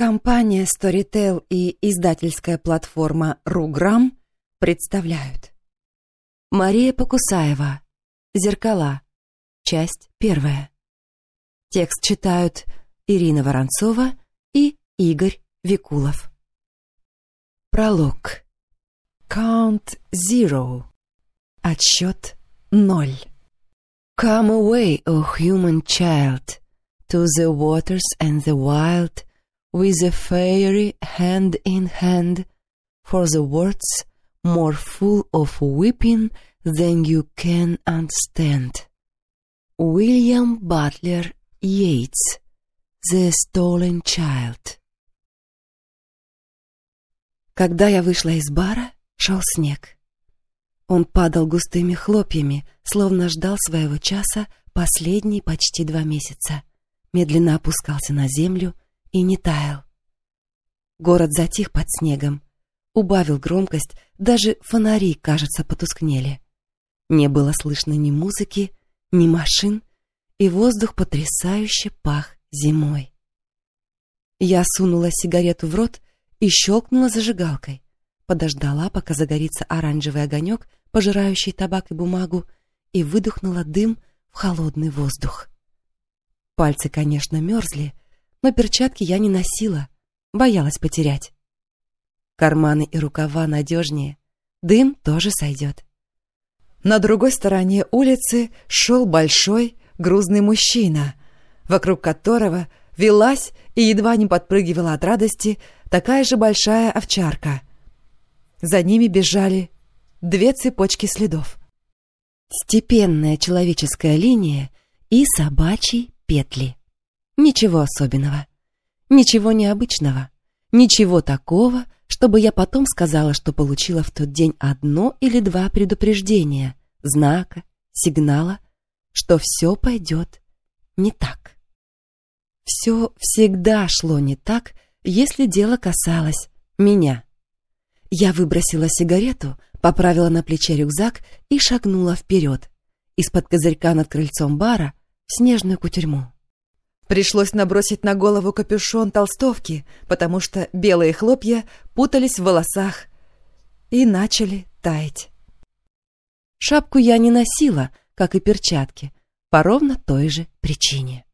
Компания Storytel и издательская платформа Руграм представляют. Мария Покусаева. Зеркала. Часть первая. Текст читают Ирина Воронцова и Игорь Викулов. Пролог. Count Zero. Отсчет ноль. Come away, O human child, to the waters and the wild, with a fairy hand in hand, for the words more full of weeping than you can understand. William Butler Yeats The Stolen Child Когда я вышла из бара, шел снег. Он падал густыми хлопьями, словно ждал своего часа последние почти два месяца. Медленно опускался на землю и не таял. Город затих под снегом, убавил громкость, даже фонари, кажется, потускнели. Не было слышно ни музыки, ни машин, и воздух потрясающе пах зимой. Я сунула сигарету в рот и щелкнула зажигалкой. Подождала, пока загорится оранжевый огонек, пожирающий табак и бумагу, и выдохнула дым в холодный воздух. Пальцы, конечно, мерзли, но перчатки я не носила, боялась потерять. Карманы и рукава надежнее, дым тоже сойдет. На другой стороне улицы шел большой грузный мужчина, вокруг которого велась и едва не подпрыгивала от радости такая же большая овчарка. За ними бежали две цепочки следов. Степенная человеческая линия и собачьи петли. Ничего особенного. Ничего необычного. Ничего такого, чтобы я потом сказала, что получила в тот день одно или два предупреждения, знака, сигнала, что все пойдет не так. Все всегда шло не так, если дело касалось меня. Я выбросила сигарету, поправила на плече рюкзак и шагнула вперед, из-под козырька над крыльцом бара в снежную кутерьму. Пришлось набросить на голову капюшон толстовки, потому что белые хлопья путались в волосах и начали таять. Шапку я не носила, как и перчатки, по ровно той же причине.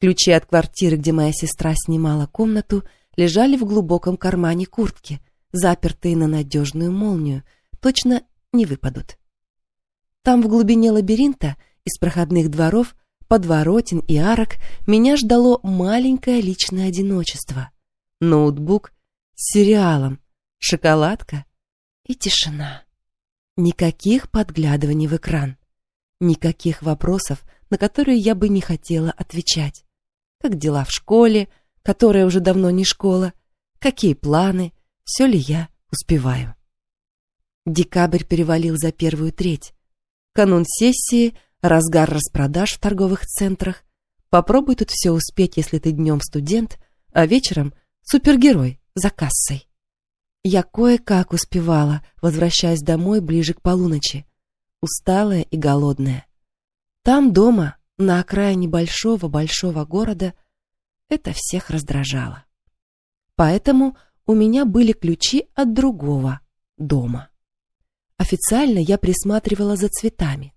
Ключи от квартиры, где моя сестра снимала комнату, лежали в глубоком кармане куртки, запертые на надежную молнию, точно не выпадут. Там в глубине лабиринта из проходных дворов подворотен и арок меня ждало маленькое личное одиночество. Ноутбук с сериалом, шоколадка и тишина. Никаких подглядываний в экран. Никаких вопросов, на которые я бы не хотела отвечать. Как дела в школе, которая уже давно не школа? Какие планы? Все ли я успеваю? Декабрь перевалил за первую треть. Канун сессии — разгар распродаж в торговых центрах. Попробуй тут все успеть, если ты днем студент, а вечером супергерой за кассой. Я кое-как успевала, возвращаясь домой ближе к полуночи, усталая и голодная. Там дома, на окраине большого-большого города, это всех раздражало. Поэтому у меня были ключи от другого дома. Официально я присматривала за цветами.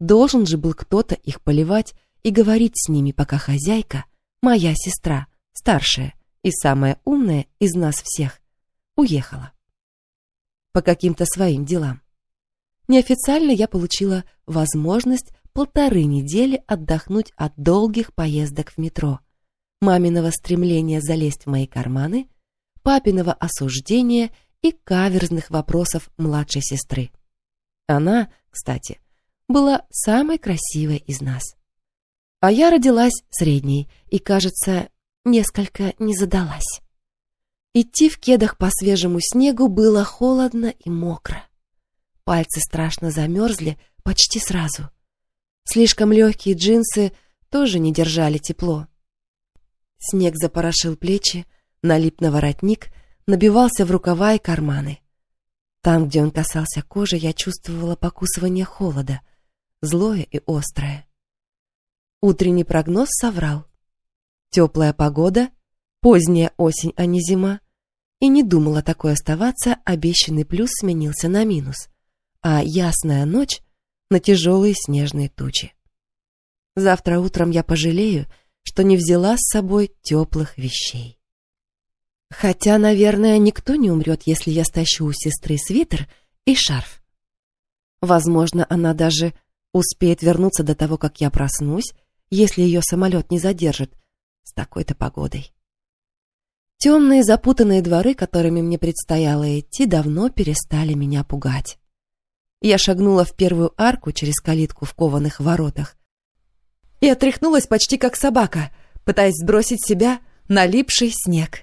Должен же был кто-то их поливать и говорить с ними, пока хозяйка, моя сестра, старшая и самая умная из нас всех, уехала. По каким-то своим делам. Неофициально я получила возможность полторы недели отдохнуть от долгих поездок в метро, маминого стремления залезть в мои карманы, папиного осуждения и каверзных вопросов младшей сестры. Она, кстати, была самой красивой из нас. А я родилась средней и, кажется, несколько не задалась. Идти в кедах по свежему снегу было холодно и мокро. Пальцы страшно замерзли почти сразу. Слишком легкие джинсы тоже не держали тепло. Снег запорошил плечи, налип на воротник, набивался в рукава и карманы. Там, где он касался кожи, я чувствовала покусывание холода, злое и острое. Утренний прогноз соврал. Теплая погода, Поздняя осень, а не зима. И не думала такой оставаться, обещанный плюс сменился на минус, а ясная ночь — на тяжелые снежные тучи. Завтра утром я пожалею, что не взяла с собой теплых вещей. Хотя, наверное, никто не умрет, если я стащу у сестры свитер и шарф. Возможно, она даже успеет вернуться до того, как я проснусь, если ее самолет не задержит с такой-то погодой. Темные запутанные дворы, которыми мне предстояло идти, давно перестали меня пугать. Я шагнула в первую арку через калитку в кованых воротах и отряхнулась почти как собака, пытаясь сбросить с себя налипший снег.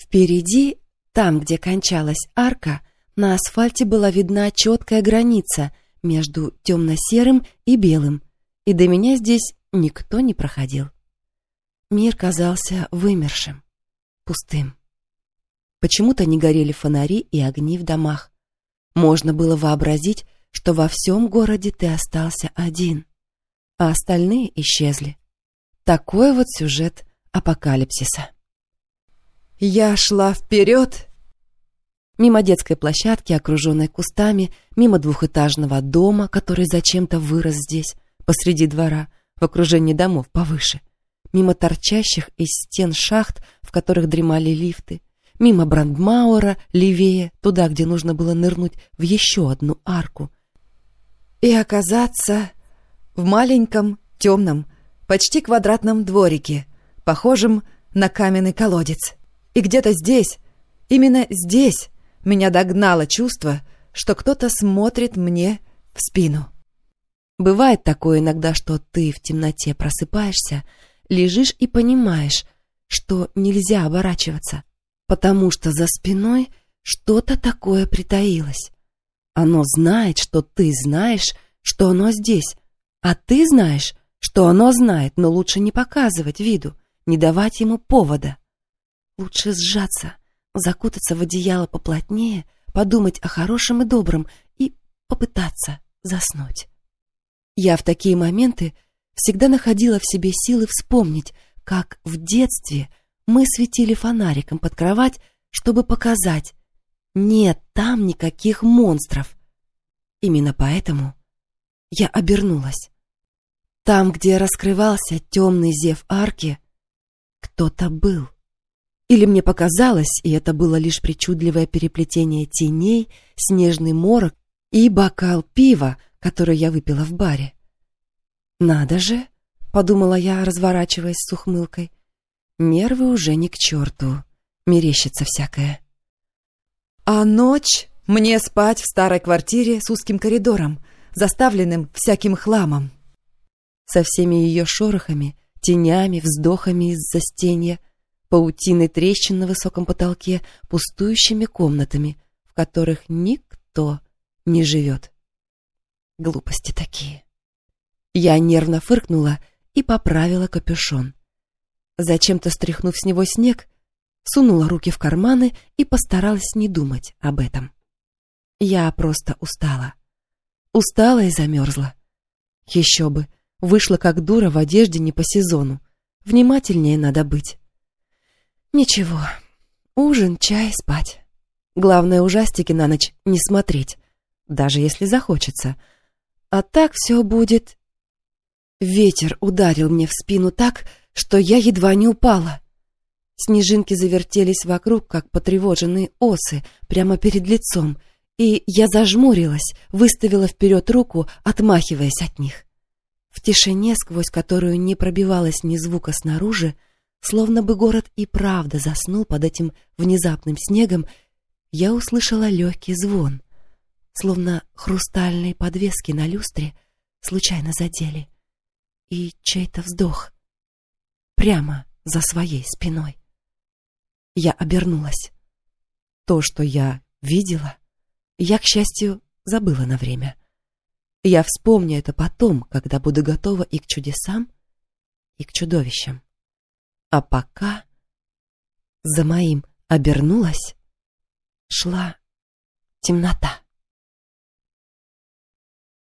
Впереди, там, где кончалась арка, на асфальте была видна четкая граница между темно-серым и белым, и до меня здесь никто не проходил. Мир казался вымершим, пустым. Почему-то не горели фонари и огни в домах. Можно было вообразить, что во всем городе ты остался один, а остальные исчезли. Такой вот сюжет апокалипсиса. Я шла вперед, мимо детской площадки, окруженной кустами, мимо двухэтажного дома, который зачем-то вырос здесь, посреди двора, в окружении домов повыше — мимо торчащих из стен шахт, в которых дремали лифты, мимо Брандмауэра, левее, туда, где нужно было нырнуть в еще одну арку. И оказаться в маленьком, темном, почти квадратном дворике, похожем на каменный колодец. И где-то здесь, именно здесь, меня догнало чувство, что кто-то смотрит мне в спину. Бывает такое иногда, что ты в темноте просыпаешься, лежишь и понимаешь, что нельзя оборачиваться, потому что за спиной что-то такое притаилось. Оно знает, что ты знаешь, что оно здесь, а ты знаешь, что оно знает, но лучше не показывать виду, не давать ему повода. Лучше сжаться, закутаться в одеяло поплотнее, подумать о хорошем и добром и попытаться заснуть. Я в такие моменты всегда находила в себе силы вспомнить, как в детстве мы светили фонариком под кровать, чтобы показать, нет там никаких монстров. Именно поэтому я обернулась. Там, где раскрывался темный зев арки, кто-то был. Или мне показалось, и это было лишь причудливое переплетение теней, снежный морок и бокал пива, который я выпила в баре. «Надо же!» — подумала я, разворачиваясь с ухмылкой. «Нервы уже не к черту. Мерещится всякое». «А ночь мне спать в старой квартире с узким коридором, заставленным всяким хламом». Со всеми ее шорохами, тенями, вздохами из застенья, паутиной трещин на высоком потолке, пустующими комнатами, в которых никто не живет. Глупости такие. Я нервно фыркнула и поправила капюшон. Зачем-то стряхнув с него снег, сунула руки в карманы и постаралась не думать об этом. Я просто устала. Устала и замерзла. Еще бы, вышла как дура в одежде не по сезону. Внимательнее надо быть. Ничего, ужин, чай, спать. Главное, ужастики на ночь не смотреть, даже если захочется. А так все будет Ветер ударил мне в спину так, что я едва не упала. Снежинки завертелись вокруг, как потревоженные осы, прямо перед лицом, и я зажмурилась, выставила вперед руку, отмахиваясь от них. В тишине, сквозь которую не пробивалось ни звука снаружи, словно бы город и правда заснул под этим внезапным снегом, я услышала легкий звон, словно хрустальные подвески на люстре случайно задели и чей-то вздох прямо за своей спиной. Я обернулась. То, что я видела, я, к счастью, забыла на время. Я вспомню это потом, когда буду готова и к чудесам, и к чудовищам. А пока за моим обернулась, шла темнота.